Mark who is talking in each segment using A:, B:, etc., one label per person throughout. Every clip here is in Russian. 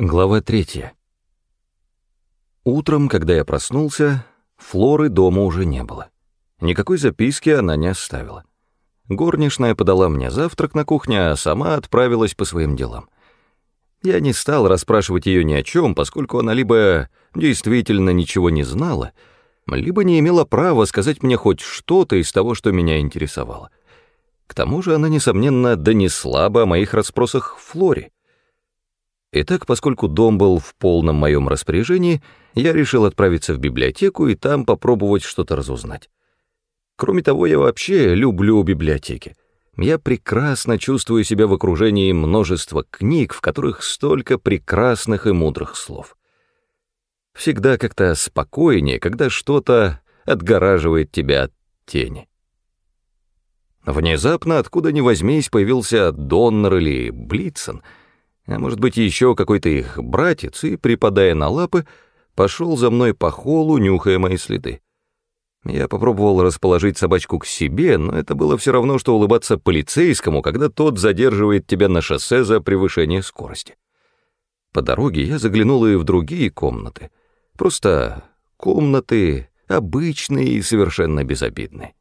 A: Глава третья. Утром, когда я проснулся, Флоры дома уже не было. Никакой записки она не оставила. Горничная подала мне завтрак на кухне, а сама отправилась по своим делам. Я не стал расспрашивать ее ни о чем, поскольку она либо действительно ничего не знала, либо не имела права сказать мне хоть что-то из того, что меня интересовало. К тому же она, несомненно, донесла бы о моих расспросах Флоре. Итак, поскольку дом был в полном моем распоряжении, я решил отправиться в библиотеку и там попробовать что-то разузнать. Кроме того, я вообще люблю библиотеки. Я прекрасно чувствую себя в окружении множества книг, в которых столько прекрасных и мудрых слов. Всегда как-то спокойнее, когда что-то отгораживает тебя от тени. Внезапно, откуда ни возьмись, появился Доннер или Блицен — а может быть еще какой-то их братец, и, припадая на лапы, пошел за мной по холу, нюхая мои следы. Я попробовал расположить собачку к себе, но это было все равно, что улыбаться полицейскому, когда тот задерживает тебя на шоссе за превышение скорости. По дороге я заглянул и в другие комнаты. Просто комнаты обычные и совершенно безобидные.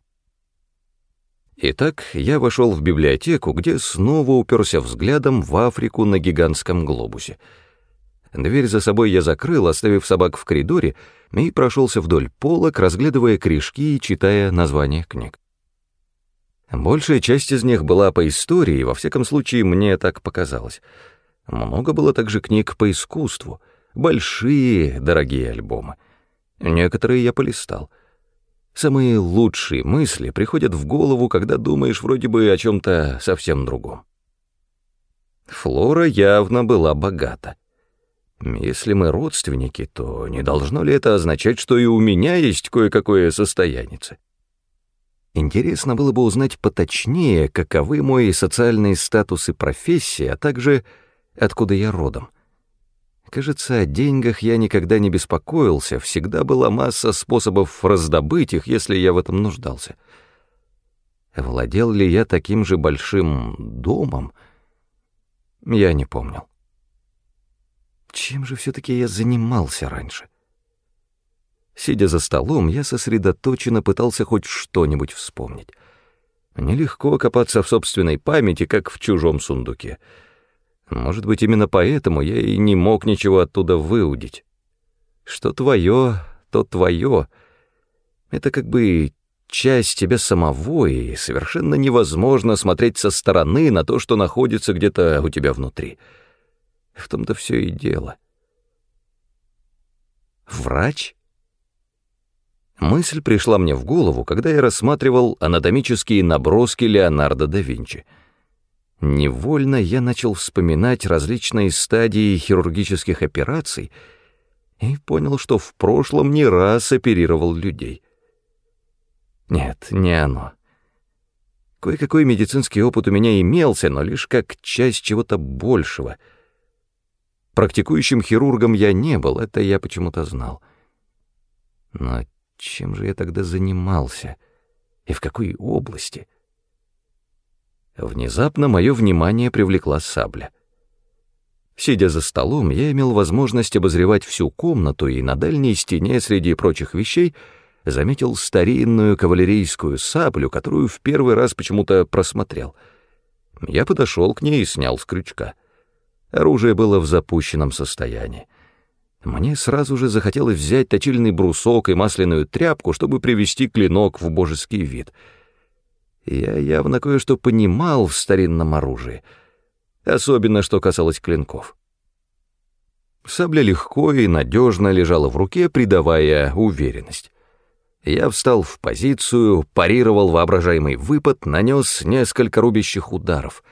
A: Итак, я вошел в библиотеку, где снова уперся взглядом в Африку на гигантском глобусе. Дверь за собой я закрыл, оставив собак в коридоре, и прошелся вдоль полок, разглядывая корешки и читая названия книг. Большая часть из них была по истории, во всяком случае, мне так показалось. Много было также книг по искусству, большие, дорогие альбомы. Некоторые я полистал — Самые лучшие мысли приходят в голову, когда думаешь вроде бы о чем-то совсем другом. Флора явно была богата. Если мы родственники, то не должно ли это означать, что и у меня есть кое-какое состоянице? Интересно было бы узнать поточнее, каковы мои социальные статусы и профессия, а также откуда я родом. Кажется, о деньгах я никогда не беспокоился, всегда была масса способов раздобыть их, если я в этом нуждался. Владел ли я таким же большим домом? Я не помнил. Чем же все-таки я занимался раньше? Сидя за столом, я сосредоточенно пытался хоть что-нибудь вспомнить. Нелегко копаться в собственной памяти, как в чужом сундуке — может быть, именно поэтому я и не мог ничего оттуда выудить. Что твое, то твое. Это как бы часть тебя самого, и совершенно невозможно смотреть со стороны на то, что находится где-то у тебя внутри. В том-то все и дело. Врач? Мысль пришла мне в голову, когда я рассматривал анатомические наброски Леонардо да Винчи — Невольно я начал вспоминать различные стадии хирургических операций и понял, что в прошлом не раз оперировал людей. Нет, не оно. Кое-какой медицинский опыт у меня имелся, но лишь как часть чего-то большего. Практикующим хирургом я не был, это я почему-то знал. Но чем же я тогда занимался? И в какой области? — Внезапно мое внимание привлекла сабля. Сидя за столом, я имел возможность обозревать всю комнату и на дальней стене среди прочих вещей заметил старинную кавалерийскую саблю, которую в первый раз почему-то просмотрел. Я подошел к ней и снял с крючка. Оружие было в запущенном состоянии. Мне сразу же захотелось взять точильный брусок и масляную тряпку, чтобы привести клинок в божеский вид — я явно кое-что понимал в старинном оружии, особенно что касалось клинков. Сабля легко и надежно лежала в руке, придавая уверенность. Я встал в позицию, парировал воображаемый выпад, нанес несколько рубящих ударов.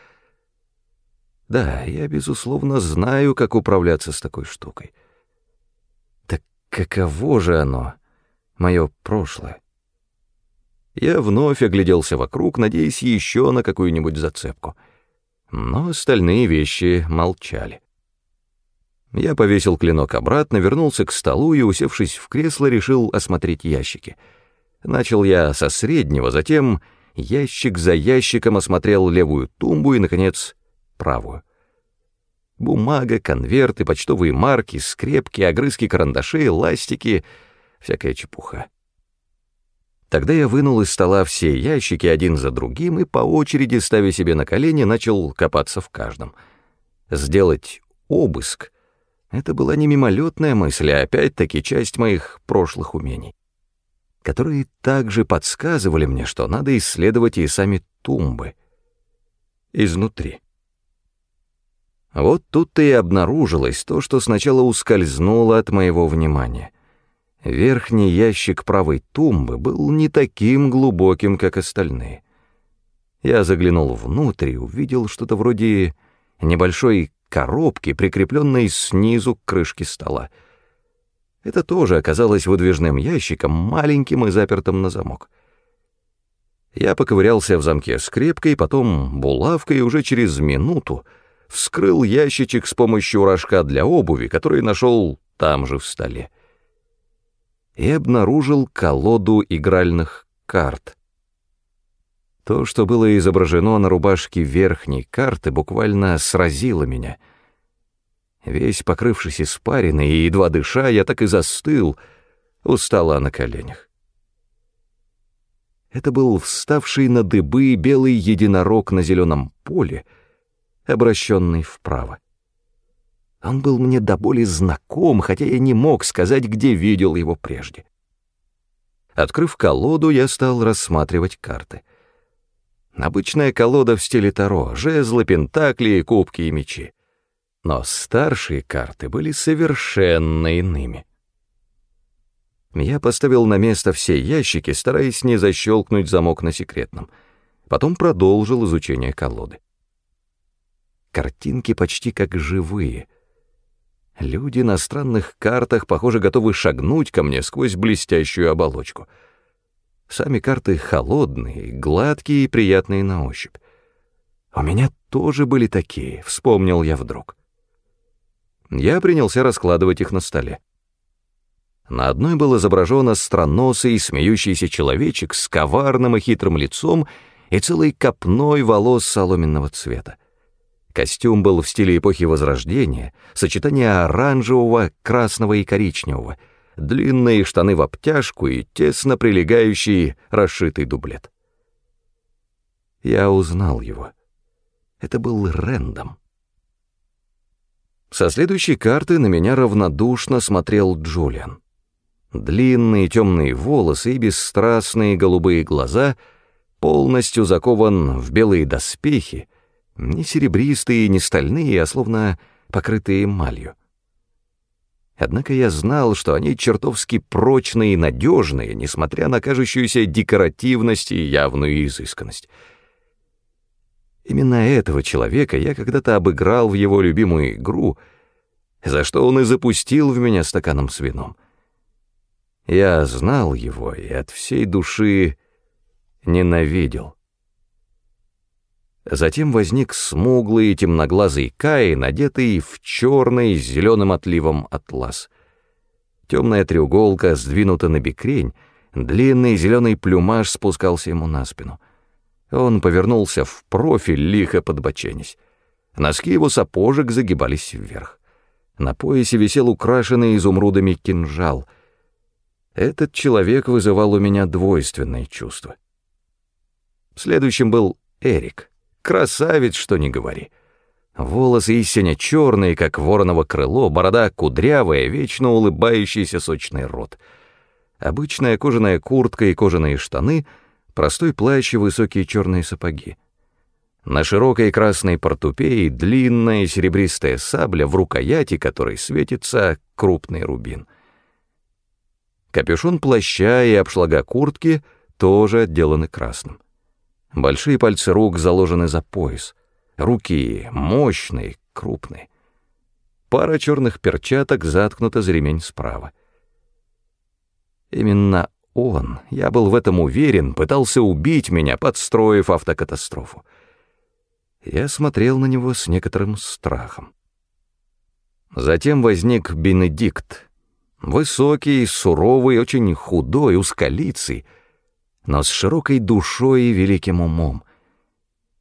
A: Да, я, безусловно, знаю, как управляться с такой штукой. Так каково же оно, мое прошлое? Я вновь огляделся вокруг, надеясь еще на какую-нибудь зацепку. Но остальные вещи молчали. Я повесил клинок обратно, вернулся к столу и, усевшись в кресло, решил осмотреть ящики. Начал я со среднего, затем ящик за ящиком осмотрел левую тумбу и, наконец, правую. Бумага, конверты, почтовые марки, скрепки, огрызки карандашей, ластики — всякая чепуха. Тогда я вынул из стола все ящики один за другим и по очереди, ставя себе на колени, начал копаться в каждом. Сделать обыск — это была не мимолетная мысль, а опять-таки часть моих прошлых умений, которые также подсказывали мне, что надо исследовать и сами тумбы изнутри. Вот тут-то и обнаружилось то, что сначала ускользнуло от моего внимания — Верхний ящик правой тумбы был не таким глубоким, как остальные. Я заглянул внутрь и увидел что-то вроде небольшой коробки, прикрепленной снизу к крышке стола. Это тоже оказалось выдвижным ящиком, маленьким и запертым на замок. Я поковырялся в замке скрепкой, потом булавкой, и уже через минуту вскрыл ящичек с помощью рожка для обуви, который нашел там же в столе и обнаружил колоду игральных карт. То, что было изображено на рубашке верхней карты, буквально сразило меня. Весь покрывшись испариной и едва дыша, я так и застыл, устала на коленях. Это был вставший на дыбы белый единорог на зеленом поле, обращенный вправо. Он был мне до боли знаком, хотя я не мог сказать, где видел его прежде. Открыв колоду, я стал рассматривать карты. Обычная колода в стиле Таро, жезлы, пентакли, кубки и мечи. Но старшие карты были совершенно иными. Я поставил на место все ящики, стараясь не защелкнуть замок на секретном. Потом продолжил изучение колоды. Картинки почти как живые — Люди на странных картах, похоже, готовы шагнуть ко мне сквозь блестящую оболочку. Сами карты холодные, гладкие и приятные на ощупь. У меня тоже были такие, вспомнил я вдруг. Я принялся раскладывать их на столе. На одной был изображен странносый, смеющийся человечек с коварным и хитрым лицом и целой копной волос соломенного цвета. Костюм был в стиле эпохи Возрождения, сочетание оранжевого, красного и коричневого, длинные штаны в обтяжку и тесно прилегающий расшитый дублет. Я узнал его. Это был Рэндом. Со следующей карты на меня равнодушно смотрел Джулиан. Длинные темные волосы и бесстрастные голубые глаза, полностью закован в белые доспехи, не серебристые, не стальные, а словно покрытые эмалью. Однако я знал, что они чертовски прочные и надежные, несмотря на кажущуюся декоративность и явную изысканность. Именно этого человека я когда-то обыграл в его любимую игру, за что он и запустил в меня стаканом с вином. Я знал его и от всей души ненавидел. Затем возник смуглый темноглазый Кай, надетый в черный с зеленым отливом атлас. Темная треуголка сдвинута на бекрень, длинный зеленый плюмаж спускался ему на спину. Он повернулся в профиль, лихо подбоченясь. Носки его сапожек загибались вверх. На поясе висел украшенный изумрудами кинжал. Этот человек вызывал у меня двойственные чувства. Следующим был Эрик. Красавец, что не говори. Волосы истинно черные, как вороново крыло, борода кудрявая, вечно улыбающийся сочный рот. Обычная кожаная куртка и кожаные штаны, простой плащ и высокие черные сапоги. На широкой красной портупее длинная серебристая сабля, в рукояти которой светится крупный рубин. Капюшон плаща и обшлага куртки тоже отделаны красным. Большие пальцы рук заложены за пояс. Руки мощные, крупные. Пара черных перчаток заткнута за ремень справа. Именно он, я был в этом уверен, пытался убить меня, подстроив автокатастрофу. Я смотрел на него с некоторым страхом. Затем возник Бенедикт, высокий, суровый, очень худой, узколицый, но с широкой душой и великим умом.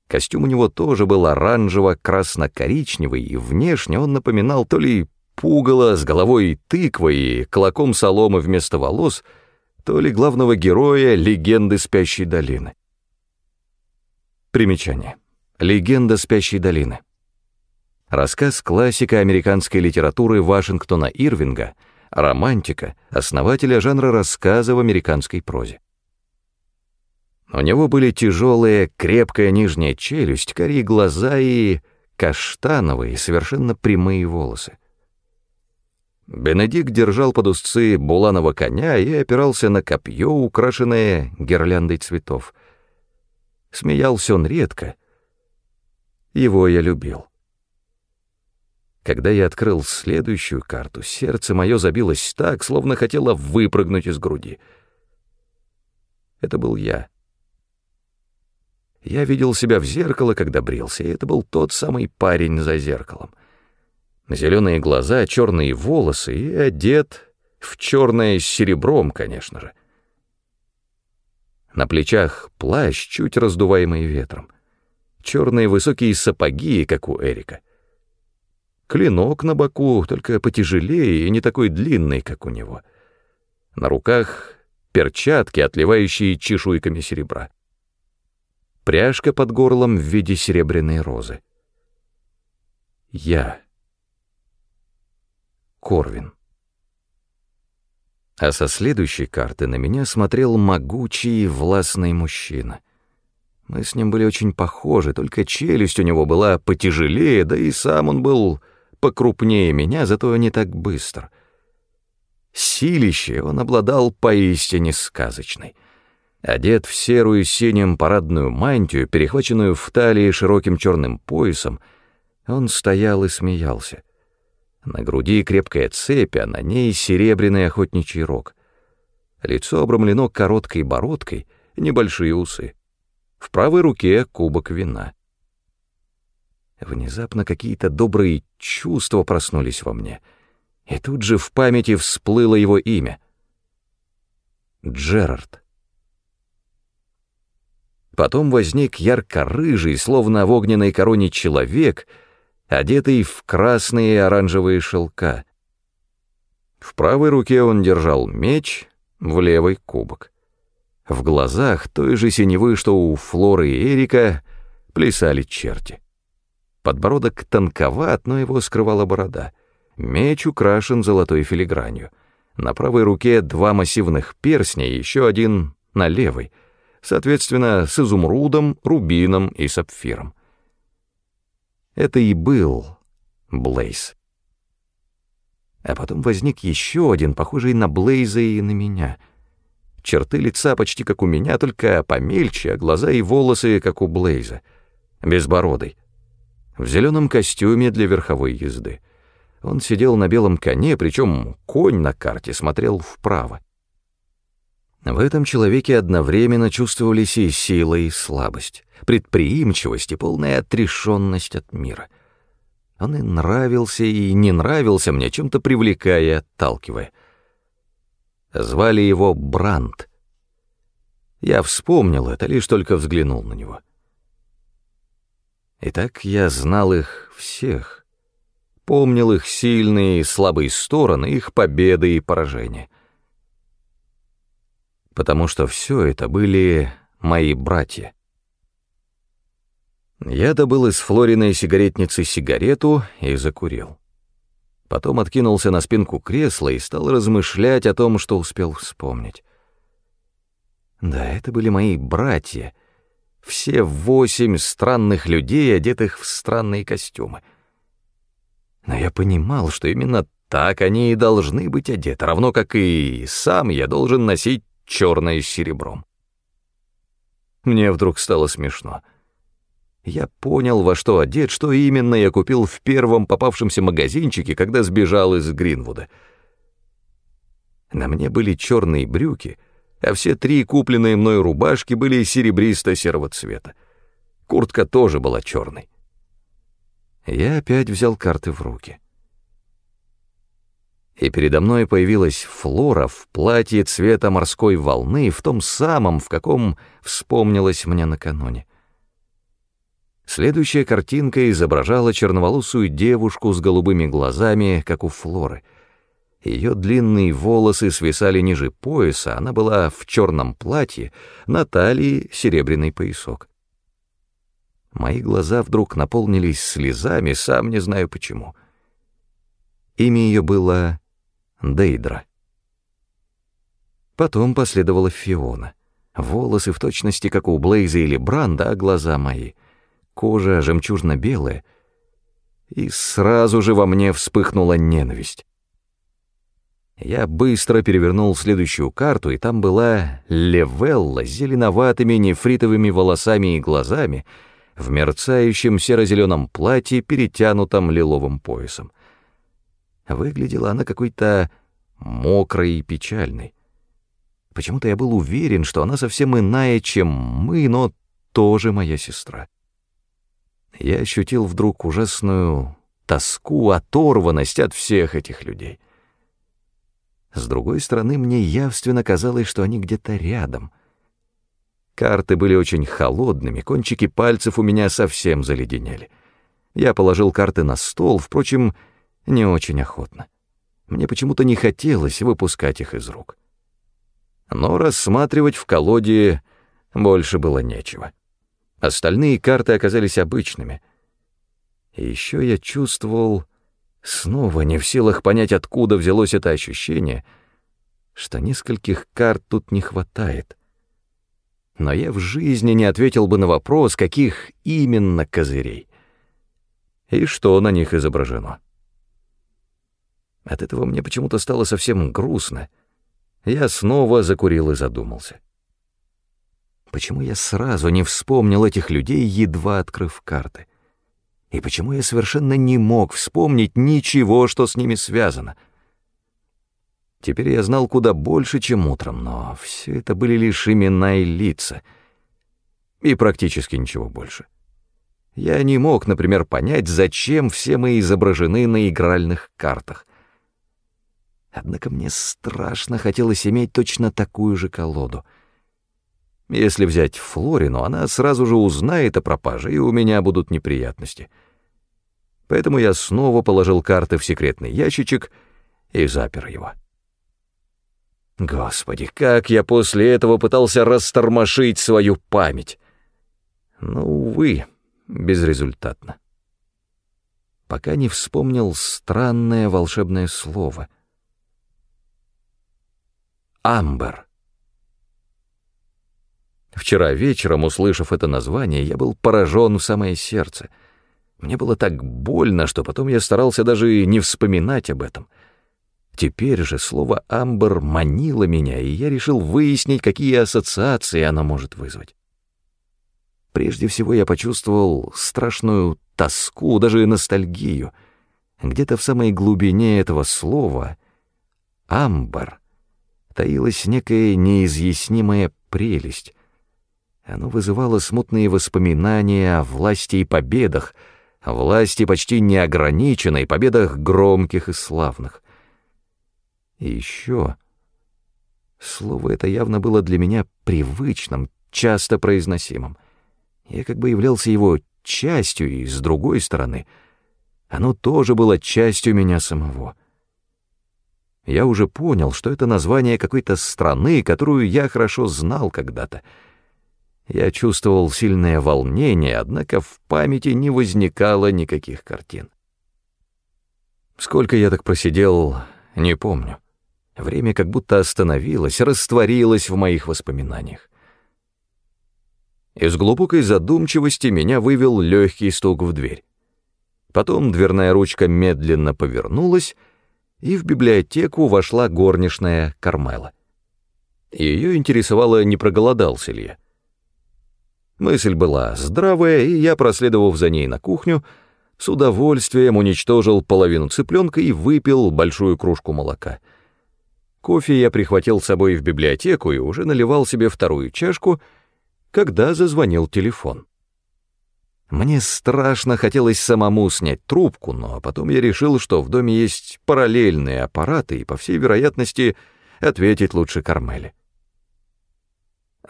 A: Костюм у него тоже был оранжево-красно-коричневый, и внешне он напоминал то ли пугало с головой тыквы и клоком соломы вместо волос, то ли главного героя легенды спящей долины. Примечание. Легенда спящей долины. Рассказ классика американской литературы Вашингтона Ирвинга, романтика, основателя жанра рассказа в американской прозе. У него были тяжелая, крепкая нижняя челюсть, карие глаза и каштановые, совершенно прямые волосы. Бенедикт держал под узцы буланого коня и опирался на копье, украшенное гирляндой цветов. Смеялся он редко. Его я любил. Когда я открыл следующую карту, сердце мое забилось так, словно хотело выпрыгнуть из груди. Это был я. Я видел себя в зеркало, когда брился, и это был тот самый парень за зеркалом. Зеленые глаза, черные волосы и одет в черное с серебром, конечно же. На плечах плащ, чуть раздуваемый ветром. Черные высокие сапоги, как у Эрика. Клинок на боку, только потяжелее и не такой длинный, как у него. На руках перчатки, отливающие чешуйками серебра пряжка под горлом в виде серебряной розы. Я. Корвин. А со следующей карты на меня смотрел могучий властный мужчина. Мы с ним были очень похожи, только челюсть у него была потяжелее, да и сам он был покрупнее меня, зато не так быстро. Силище он обладал поистине сказочной — Одет в серую синим парадную мантию, перехваченную в талии широким черным поясом, он стоял и смеялся. На груди крепкая цепь, а на ней серебряный охотничий рог. Лицо обрамлено короткой бородкой, небольшие усы. В правой руке кубок вина. Внезапно какие-то добрые чувства проснулись во мне, и тут же в памяти всплыло его имя. Джерард. Потом возник ярко-рыжий, словно в огненной короне человек, одетый в красные и оранжевые шелка. В правой руке он держал меч, в левой — кубок. В глазах той же синевы, что у Флоры и Эрика, плясали черти. Подбородок тонковат, но его скрывала борода. Меч украшен золотой филигранью. На правой руке два массивных перстня, еще один на левой — соответственно, с изумрудом, рубином и сапфиром. Это и был Блейз. А потом возник еще один, похожий на Блейза и на меня. Черты лица почти как у меня, только помельче, а глаза и волосы, как у Блейза. Безбородый. В зеленом костюме для верховой езды. Он сидел на белом коне, причем конь на карте смотрел вправо. В этом человеке одновременно чувствовались и сила, и слабость, предприимчивость и полная отрешенность от мира. Он и нравился, и не нравился мне, чем-то привлекая и отталкивая. Звали его Бранд. Я вспомнил это, лишь только взглянул на него. Итак, я знал их всех, помнил их сильные и слабые стороны, их победы и поражения — потому что все это были мои братья. Я добыл из Флориной сигаретницы сигарету и закурил. Потом откинулся на спинку кресла и стал размышлять о том, что успел вспомнить. Да, это были мои братья, все восемь странных людей, одетых в странные костюмы. Но я понимал, что именно так они и должны быть одеты, равно как и сам я должен носить черное с серебром. Мне вдруг стало смешно. Я понял, во что одет, что именно я купил в первом попавшемся магазинчике, когда сбежал из Гринвуда. На мне были черные брюки, а все три купленные мной рубашки были серебристо-серого цвета. Куртка тоже была черной. Я опять взял карты в руки и передо мной появилась Флора в платье цвета морской волны, в том самом, в каком вспомнилось мне накануне. Следующая картинка изображала черноволосую девушку с голубыми глазами, как у Флоры. Ее длинные волосы свисали ниже пояса, она была в черном платье, на талии серебряный поясок. Мои глаза вдруг наполнились слезами, сам не знаю почему. Имя ее было Дейдра. Потом последовала Фиона. Волосы в точности, как у Блейза или Бранда, а глаза мои — кожа жемчужно-белая, и сразу же во мне вспыхнула ненависть. Я быстро перевернул следующую карту, и там была Левелла с зеленоватыми нефритовыми волосами и глазами в мерцающем серо-зеленом платье, перетянутом лиловым поясом. Выглядела она какой-то мокрой и печальной. Почему-то я был уверен, что она совсем иная, чем мы, но тоже моя сестра я ощутил вдруг ужасную тоску, оторванность от всех этих людей. С другой стороны, мне явственно казалось, что они где-то рядом. Карты были очень холодными, кончики пальцев у меня совсем заледенели. Я положил карты на стол, впрочем, не очень охотно. Мне почему-то не хотелось выпускать их из рук. Но рассматривать в колоде больше было нечего. Остальные карты оказались обычными. И еще я чувствовал, снова не в силах понять, откуда взялось это ощущение, что нескольких карт тут не хватает. Но я в жизни не ответил бы на вопрос, каких именно козырей. И что на них изображено. От этого мне почему-то стало совсем грустно. Я снова закурил и задумался. Почему я сразу не вспомнил этих людей, едва открыв карты? И почему я совершенно не мог вспомнить ничего, что с ними связано? Теперь я знал куда больше, чем утром, но все это были лишь имена и лица. И практически ничего больше. Я не мог, например, понять, зачем все мы изображены на игральных картах. Однако мне страшно хотелось иметь точно такую же колоду — если взять Флорину, она сразу же узнает о пропаже, и у меня будут неприятности. Поэтому я снова положил карты в секретный ящичек и запер его. Господи, как я после этого пытался растормошить свою память. Но, увы, безрезультатно. Пока не вспомнил странное волшебное слово. «Амбер». Вчера вечером, услышав это название, я был поражен в самое сердце. Мне было так больно, что потом я старался даже не вспоминать об этом. Теперь же слово «амбр» манило меня, и я решил выяснить, какие ассоциации оно может вызвать. Прежде всего я почувствовал страшную тоску, даже ностальгию. Где-то в самой глубине этого слова «амбр» таилась некая неизъяснимая прелесть, оно вызывало смутные воспоминания о власти и победах, о власти почти неограниченной, победах громких и славных. И еще... Слово это явно было для меня привычным, часто произносимым. Я как бы являлся его частью, и с другой стороны, оно тоже было частью меня самого. Я уже понял, что это название какой-то страны, которую я хорошо знал когда-то — я чувствовал сильное волнение, однако в памяти не возникало никаких картин. Сколько я так просидел, не помню. Время как будто остановилось, растворилось в моих воспоминаниях. Из глубокой задумчивости меня вывел легкий стук в дверь. Потом дверная ручка медленно повернулась, и в библиотеку вошла горничная Кармела. Ее интересовало, не проголодался ли я. Мысль была здравая, и я, проследовав за ней на кухню, с удовольствием уничтожил половину цыпленка и выпил большую кружку молока. Кофе я прихватил с собой в библиотеку и уже наливал себе вторую чашку, когда зазвонил телефон. Мне страшно хотелось самому снять трубку, но потом я решил, что в доме есть параллельные аппараты, и, по всей вероятности, ответить лучше Кармели.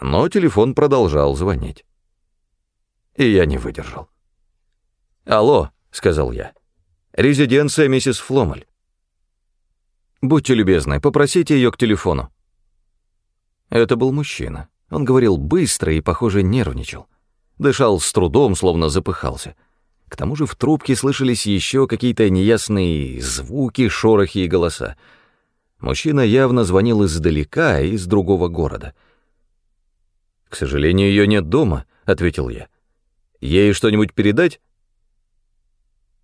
A: Но телефон продолжал звонить и я не выдержал. «Алло», — сказал я. «Резиденция миссис Фломаль». «Будьте любезны, попросите ее к телефону». Это был мужчина. Он говорил быстро и, похоже, нервничал. Дышал с трудом, словно запыхался. К тому же в трубке слышались еще какие-то неясные звуки, шорохи и голоса. Мужчина явно звонил издалека, из другого города. «К сожалению, ее нет дома», — ответил я. «Ей что-нибудь передать?»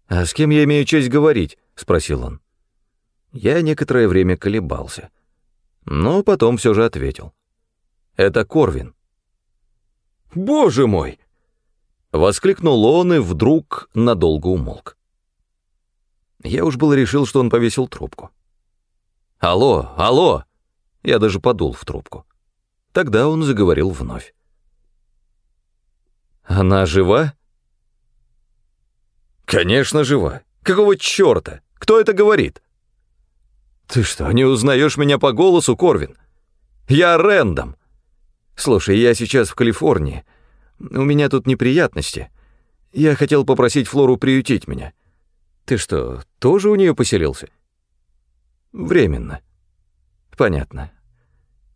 A: «А с кем я имею честь говорить?» — спросил он. Я некоторое время колебался, но потом все же ответил. «Это Корвин». «Боже мой!» — воскликнул он и вдруг надолго умолк. Я уж был решил, что он повесил трубку. «Алло, алло!» Я даже подул в трубку. Тогда он заговорил вновь. «Она жива?» «Конечно, жива. Какого черта? Кто это говорит?» «Ты что, не узнаешь меня по голосу, Корвин? Я Рэндом. Слушай, я сейчас в Калифорнии. У меня тут неприятности. Я хотел попросить Флору приютить меня. Ты что, тоже у нее поселился?» Временно. Понятно.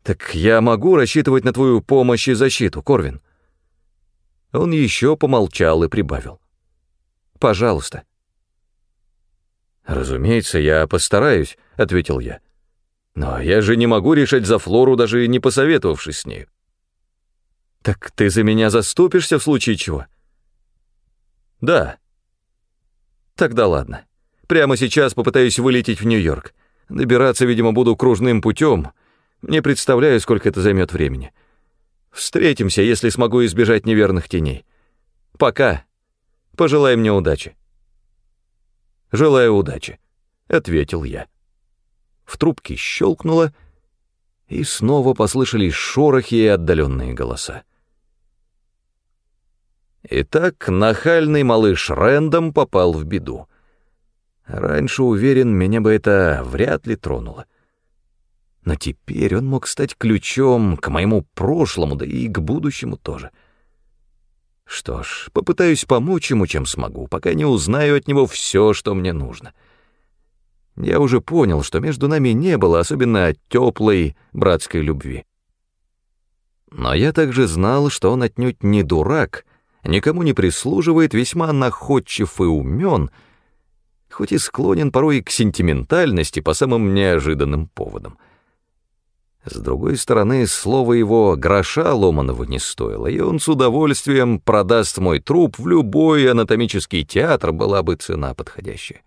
A: Так я могу рассчитывать на твою помощь и защиту, Корвин? Он еще помолчал и прибавил. Пожалуйста. Разумеется, я постараюсь, ответил я. Но я же не могу решать за Флору, даже не посоветовавшись с ней. Так ты за меня заступишься в случае чего? Да. Тогда ладно. Прямо сейчас попытаюсь вылететь в Нью-Йорк. Добираться, видимо, буду кружным путем. Не представляю, сколько это займет времени. Встретимся, если смогу избежать неверных теней. Пока. Пожелай мне удачи. Желаю удачи, ответил я. В трубке щелкнуло, и снова послышались шорохи и отдаленные голоса. Итак, нахальный малыш Рэндом попал в беду. Раньше, уверен, меня бы это вряд ли тронуло. Но теперь он мог стать ключом к моему прошлому, да и к будущему тоже. Что ж, попытаюсь помочь ему, чем смогу, пока не узнаю от него все, что мне нужно. Я уже понял, что между нами не было особенно теплой братской любви. Но я также знал, что он отнюдь не дурак, никому не прислуживает, весьма находчив и умен — хоть и склонен порой к сентиментальности по самым неожиданным поводам. С другой стороны, слово его гроша ломаного не стоило, и он с удовольствием продаст мой труп в любой анатомический театр, была бы цена подходящая.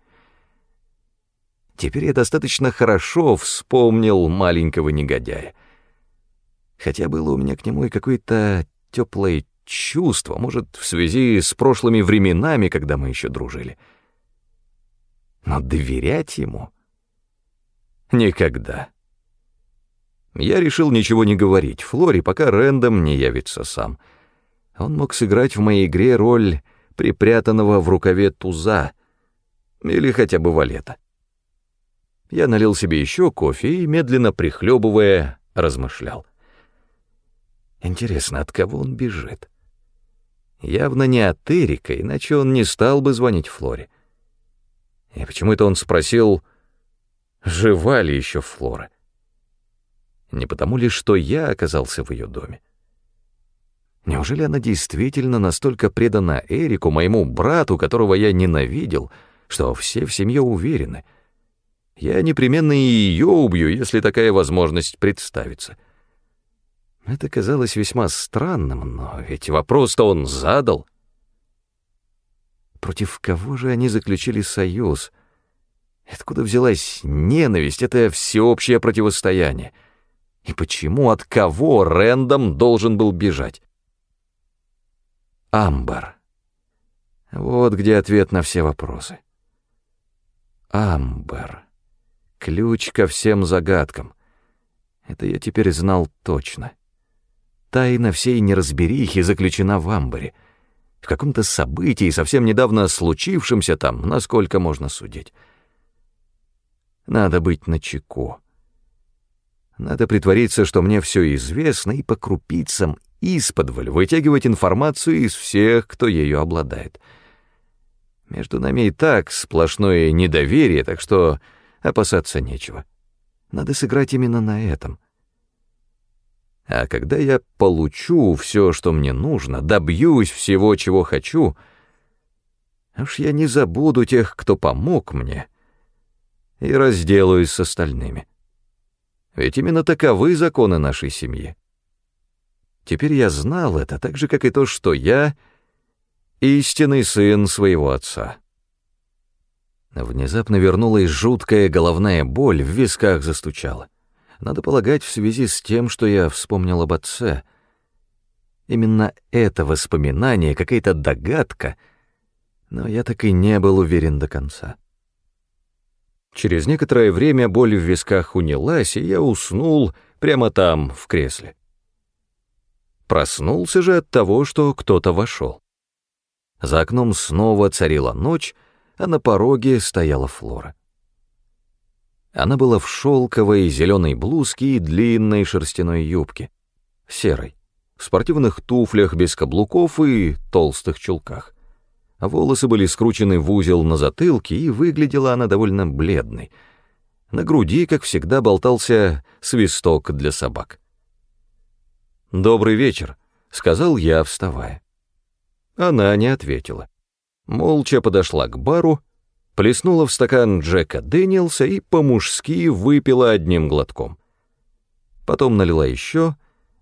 A: Теперь я достаточно хорошо вспомнил маленького негодяя. Хотя было у меня к нему и какое-то теплое чувство, может, в связи с прошлыми временами, когда мы еще дружили — но доверять ему? Никогда. Я решил ничего не говорить Флоре, пока Рэндом не явится сам. Он мог сыграть в моей игре роль припрятанного в рукаве туза или хотя бы валета. Я налил себе еще кофе и, медленно прихлебывая, размышлял. Интересно, от кого он бежит? Явно не от Эрика, иначе он не стал бы звонить Флоре. И почему-то он спросил, жива ли еще Флора. Не потому ли, что я оказался в ее доме? Неужели она действительно настолько предана Эрику, моему брату, которого я ненавидел, что все в семье уверены? Я непременно и ее убью, если такая возможность представится. Это казалось весьма странным, но ведь вопрос-то он задал — Против кого же они заключили союз? Откуда взялась ненависть, это всеобщее противостояние? И почему, от кого Рэндом должен был бежать? Амбар. Вот где ответ на все вопросы. Амбар. Ключ ко всем загадкам. Это я теперь знал точно. Тайна всей неразберихи заключена в амбаре — в каком-то событии, совсем недавно случившемся там, насколько можно судить. Надо быть начеку. Надо притвориться, что мне все известно, и по крупицам исподволь вытягивать информацию из всех, кто ею обладает. Между нами и так сплошное недоверие, так что опасаться нечего. Надо сыграть именно на этом. А когда я получу все, что мне нужно, добьюсь всего, чего хочу, уж я не забуду тех, кто помог мне, и разделаюсь с остальными. Ведь именно таковы законы нашей семьи. Теперь я знал это, так же, как и то, что я — истинный сын своего отца. Внезапно вернулась жуткая головная боль, в висках застучала. Надо полагать, в связи с тем, что я вспомнил об отце. Именно это воспоминание, какая-то догадка, но я так и не был уверен до конца. Через некоторое время боль в висках унялась, и я уснул прямо там, в кресле. Проснулся же от того, что кто-то вошел. За окном снова царила ночь, а на пороге стояла Флора. Она была в шелковой зеленой блузке и длинной шерстяной юбке, серой, в спортивных туфлях без каблуков и толстых чулках. Волосы были скручены в узел на затылке, и выглядела она довольно бледной. На груди, как всегда, болтался свисток для собак. «Добрый вечер», — сказал я, вставая. Она не ответила. Молча подошла к бару, плеснула в стакан Джека Дэниелса и по-мужски выпила одним глотком. Потом налила еще,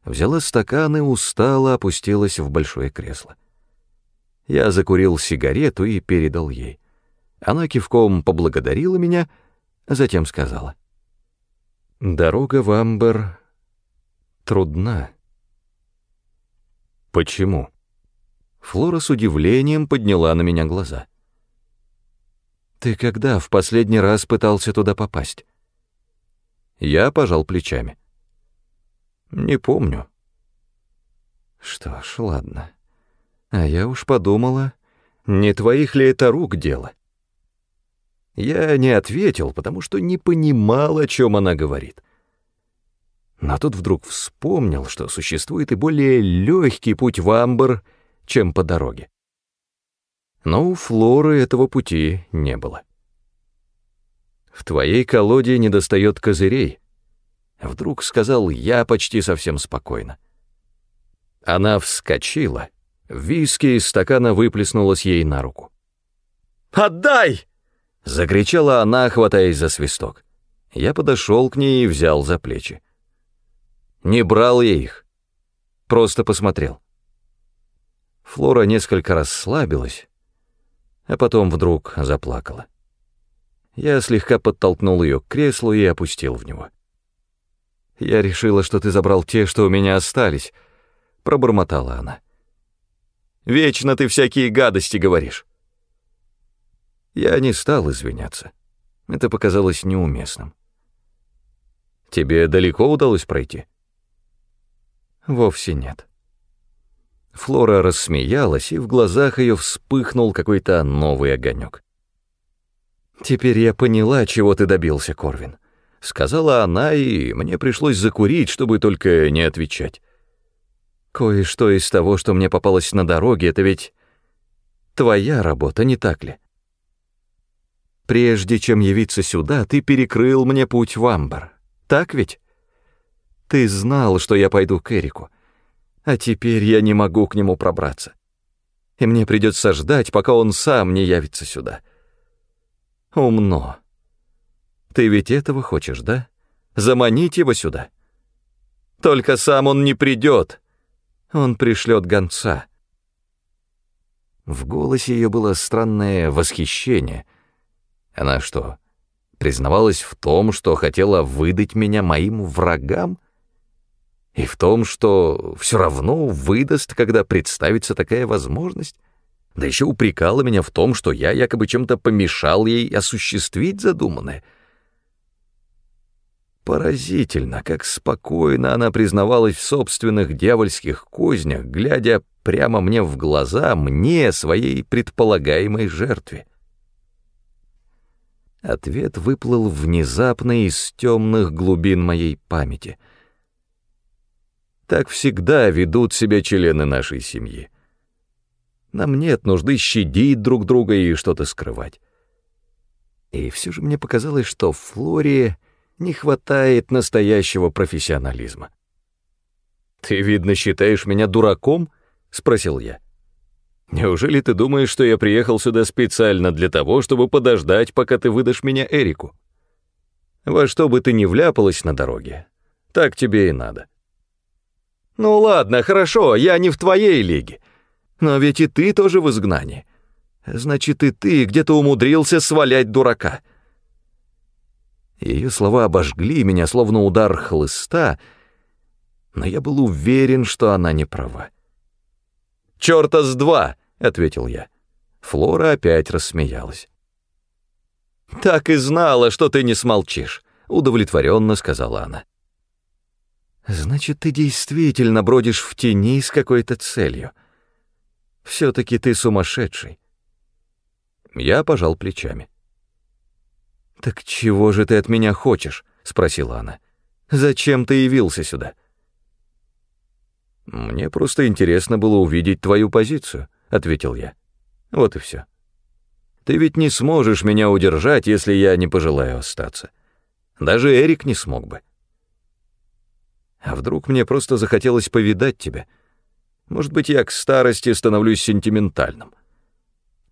A: взяла стакан и устало опустилась в большое кресло. Я закурил сигарету и передал ей. Она кивком поблагодарила меня, а затем сказала. «Дорога в Амбер трудна». «Почему?» Флора с удивлением подняла на меня глаза. «Ты когда в последний раз пытался туда попасть?» Я пожал плечами. «Не помню». «Что ж, ладно. А я уж подумала, не твоих ли это рук дело?» Я не ответил, потому что не понимал, о чем она говорит. Но тут вдруг вспомнил, что существует и более легкий путь в Амбар, чем по дороге но у Флоры этого пути не было. «В твоей колоде недостает козырей», — вдруг сказал я почти совсем спокойно. Она вскочила, виски из стакана выплеснулась ей на руку. «Отдай!» — закричала она, хватаясь за свисток. Я подошел к ней и взял за плечи. Не брал я их, просто посмотрел. Флора несколько расслабилась, а потом вдруг заплакала. Я слегка подтолкнул ее к креслу и опустил в него. «Я решила, что ты забрал те, что у меня остались», — пробормотала она. «Вечно ты всякие гадости говоришь». Я не стал извиняться. Это показалось неуместным. «Тебе далеко удалось пройти?» «Вовсе нет». Флора рассмеялась, и в глазах ее вспыхнул какой-то новый огонек. «Теперь я поняла, чего ты добился, Корвин», — сказала она, и мне пришлось закурить, чтобы только не отвечать. «Кое-что из того, что мне попалось на дороге, это ведь твоя работа, не так ли? Прежде чем явиться сюда, ты перекрыл мне путь в Амбар, так ведь? Ты знал, что я пойду к Эрику» а теперь я не могу к нему пробраться. И мне придется ждать, пока он сам не явится сюда. Умно. Ты ведь этого хочешь, да? Заманить его сюда. Только сам он не придет. Он пришлет гонца. В голосе ее было странное восхищение. Она что, признавалась в том, что хотела выдать меня моим врагам? И в том, что все равно выдаст, когда представится такая возможность. Да еще упрекала меня в том, что я якобы чем-то помешал ей осуществить задуманное. Поразительно, как спокойно она признавалась в собственных дьявольских кознях, глядя прямо мне в глаза, мне, своей предполагаемой жертве. Ответ выплыл внезапно из темных глубин моей памяти — так всегда ведут себя члены нашей семьи. Нам нет нужды щадить друг друга и что-то скрывать. И все же мне показалось, что в Флоре не хватает настоящего профессионализма. «Ты, видно, считаешь меня дураком?» — спросил я. «Неужели ты думаешь, что я приехал сюда специально для того, чтобы подождать, пока ты выдашь меня Эрику? Во что бы ты ни вляпалась на дороге, так тебе и надо». «Ну ладно, хорошо, я не в твоей лиге. Но ведь и ты тоже в изгнании. Значит, и ты где-то умудрился свалять дурака». Ее слова обожгли меня, словно удар хлыста, но я был уверен, что она не права. «Чёрта с два!» — ответил я. Флора опять рассмеялась. «Так и знала, что ты не смолчишь», — удовлетворенно сказала она. «Значит, ты действительно бродишь в тени с какой-то целью. Все-таки ты сумасшедший». Я пожал плечами. «Так чего же ты от меня хочешь?» — спросила она. «Зачем ты явился сюда?» «Мне просто интересно было увидеть твою позицию», — ответил я. «Вот и все. Ты ведь не сможешь меня удержать, если я не пожелаю остаться. Даже Эрик не смог бы. А вдруг мне просто захотелось повидать тебя? Может быть, я к старости становлюсь сентиментальным.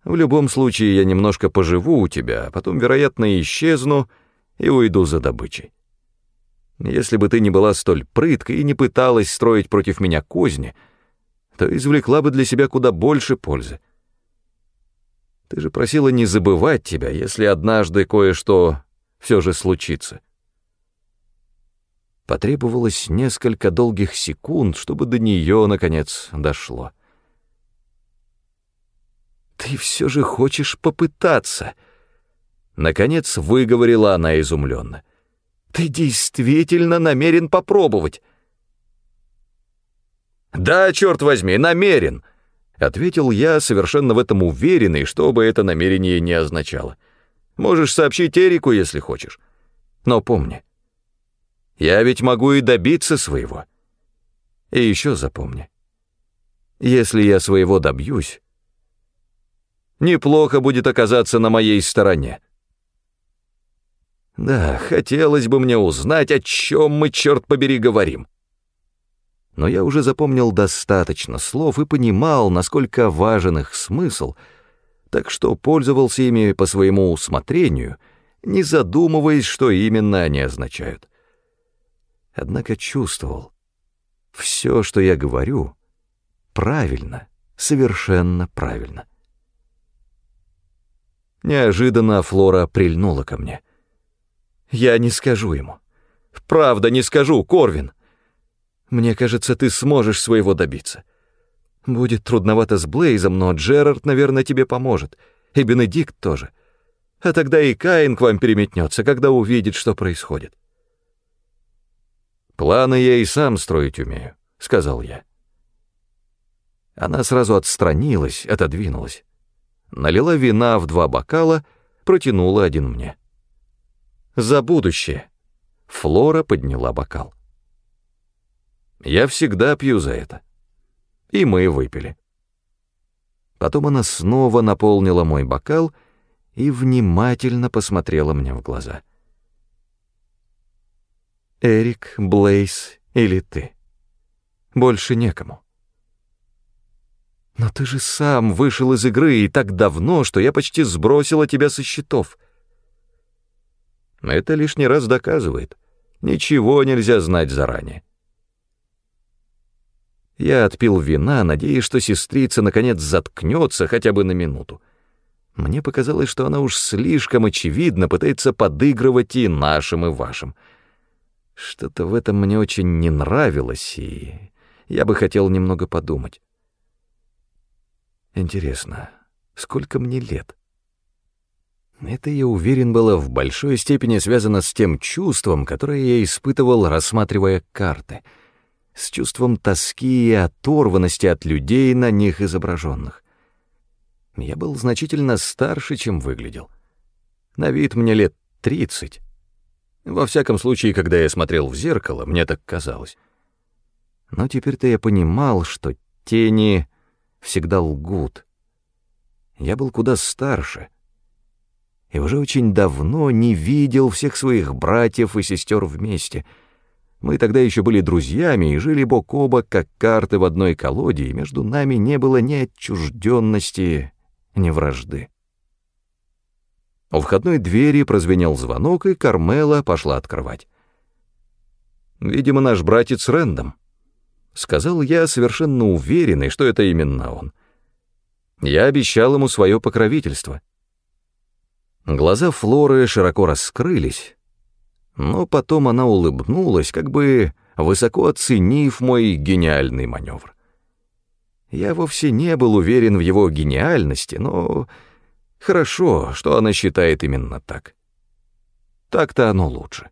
A: В любом случае, я немножко поживу у тебя, а потом, вероятно, исчезну и уйду за добычей. Если бы ты не была столь прыткой и не пыталась строить против меня козни, то извлекла бы для себя куда больше пользы. Ты же просила не забывать тебя, если однажды кое-что все же случится. Потребовалось несколько долгих секунд, чтобы до нее, наконец, дошло. «Ты все же хочешь попытаться?» Наконец выговорила она изумленно. Ты действительно намерен попробовать?» «Да, черт возьми, намерен!» — ответил я, совершенно в этом уверенный, что бы это намерение не означало. «Можешь сообщить Эрику, если хочешь. Но помни, я ведь могу и добиться своего. И еще запомни, если я своего добьюсь, неплохо будет оказаться на моей стороне». Да, хотелось бы мне узнать, о чем мы, черт побери, говорим. Но я уже запомнил достаточно слов и понимал, насколько важен их смысл, так что пользовался ими по своему усмотрению, не задумываясь, что именно они означают. Однако чувствовал, все, что я говорю, правильно, совершенно правильно. Неожиданно Флора прильнула ко мне — я не скажу ему. Правда, не скажу, Корвин. Мне кажется, ты сможешь своего добиться. Будет трудновато с Блейзом, но Джерард, наверное, тебе поможет. И Бенедикт тоже. А тогда и Каин к вам переметнется, когда увидит, что происходит. «Планы я и сам строить умею», — сказал я. Она сразу отстранилась, отодвинулась. Налила вина в два бокала, протянула один мне. За будущее. Флора подняла бокал. Я всегда пью за это. И мы выпили. Потом она снова наполнила мой бокал и внимательно посмотрела мне в глаза. «Эрик, Блейс или ты? Больше некому». «Но ты же сам вышел из игры и так давно, что я почти сбросила тебя со счетов». Это лишний раз доказывает. Ничего нельзя знать заранее. Я отпил вина, надеясь, что сестрица наконец заткнется хотя бы на минуту. Мне показалось, что она уж слишком очевидно пытается подыгрывать и нашим, и вашим. Что-то в этом мне очень не нравилось, и я бы хотел немного подумать. Интересно, сколько мне лет? Это, я уверен, было в большой степени связано с тем чувством, которое я испытывал, рассматривая карты, с чувством тоски и оторванности от людей, на них изображенных. Я был значительно старше, чем выглядел. На вид мне лет тридцать. Во всяком случае, когда я смотрел в зеркало, мне так казалось. Но теперь-то я понимал, что тени всегда лгут — я был куда старше и уже очень давно не видел всех своих братьев и сестер вместе. Мы тогда еще были друзьями и жили бок о бок, как карты в одной колоде, и между нами не было ни отчужденности, ни вражды. У входной двери прозвенел звонок, и Кармела пошла открывать. «Видимо, наш братец Рэндом», — сказал я, совершенно уверенный, что это именно он. Я обещал ему свое покровительство. Глаза Флоры широко раскрылись, но потом она улыбнулась, как бы высоко оценив мой гениальный маневр. Я вовсе не был уверен в его гениальности, но Хорошо, что она считает именно так. Так-то оно лучше.